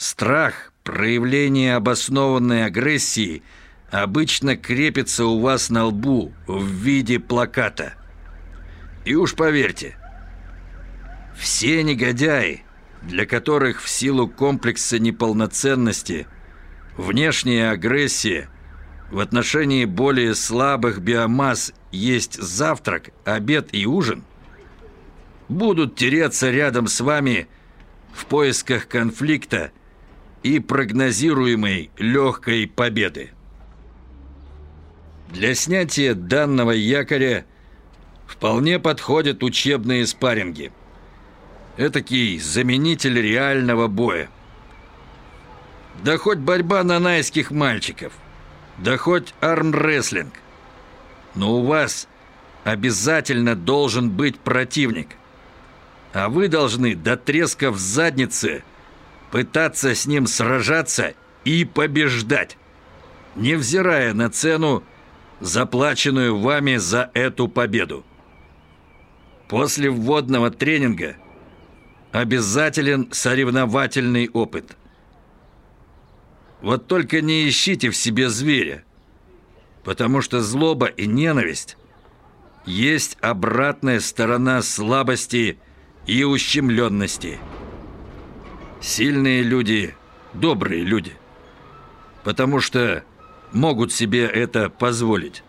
Страх, проявление обоснованной агрессии обычно крепится у вас на лбу в виде плаката. И уж поверьте, все негодяи, для которых в силу комплекса неполноценности внешняя агрессия в отношении более слабых биомасс есть завтрак, обед и ужин, будут тереться рядом с вами в поисках конфликта и прогнозируемой легкой победы. Для снятия данного якоря вполне подходят учебные спарринги. Этакий заменитель реального боя. Да хоть борьба нанайских мальчиков, да хоть армрестлинг. Но у вас обязательно должен быть противник. А вы должны до треска в заднице пытаться с ним сражаться и побеждать, невзирая на цену, заплаченную вами за эту победу. После вводного тренинга обязателен соревновательный опыт. Вот только не ищите в себе зверя, потому что злоба и ненависть есть обратная сторона слабости и ущемленности – Сильные люди – добрые люди, потому что могут себе это позволить.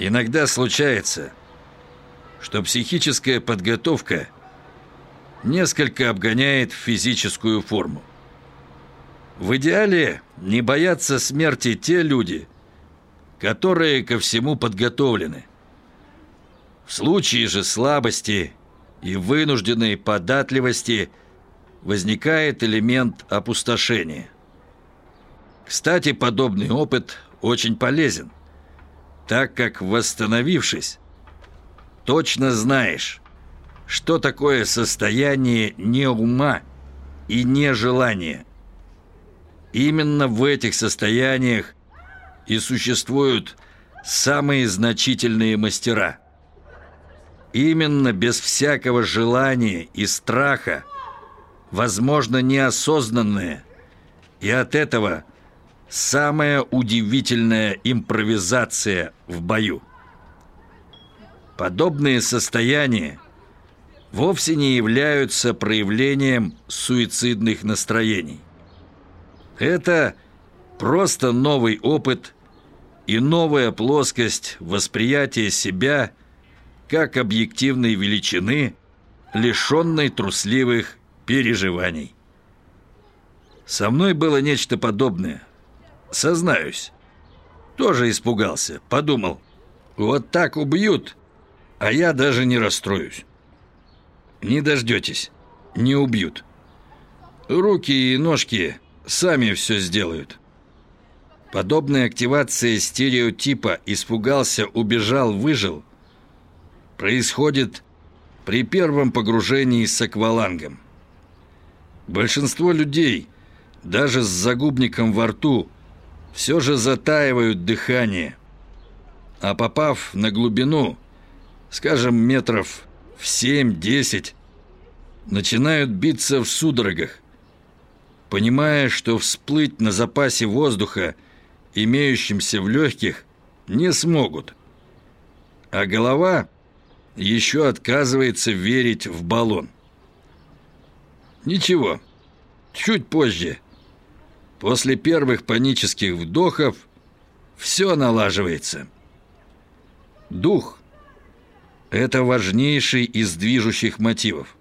Иногда случается, что психическая подготовка несколько обгоняет физическую форму. В идеале не боятся смерти те люди, которые ко всему подготовлены. В случае же слабости и вынужденной податливости возникает элемент опустошения. Кстати, подобный опыт очень полезен, так как, восстановившись, точно знаешь, что такое состояние не ума и не желания. Именно в этих состояниях и существуют самые значительные мастера – Именно без всякого желания и страха, возможно, неосознанное, и от этого самая удивительная импровизация в бою. Подобные состояния вовсе не являются проявлением суицидных настроений. Это просто новый опыт и новая плоскость восприятия себя – как объективной величины, лишенной трусливых переживаний. Со мной было нечто подобное. Сознаюсь. Тоже испугался, подумал. Вот так убьют, а я даже не расстроюсь. Не дождетесь, не убьют. Руки и ножки сами все сделают. Подобная активация стереотипа «испугался, убежал, выжил» происходит при первом погружении с аквалангом. Большинство людей, даже с загубником во рту, все же затаивают дыхание, а попав на глубину, скажем, метров в 7-10, начинают биться в судорогах, понимая, что всплыть на запасе воздуха, имеющимся в легких, не смогут. А голова еще отказывается верить в баллон. Ничего, чуть позже, после первых панических вдохов, все налаживается. Дух – это важнейший из движущих мотивов.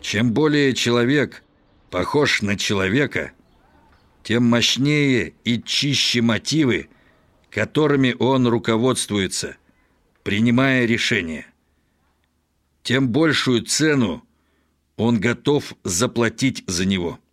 Чем более человек похож на человека, тем мощнее и чище мотивы, которыми он руководствуется – принимая решение. Тем большую цену он готов заплатить за него –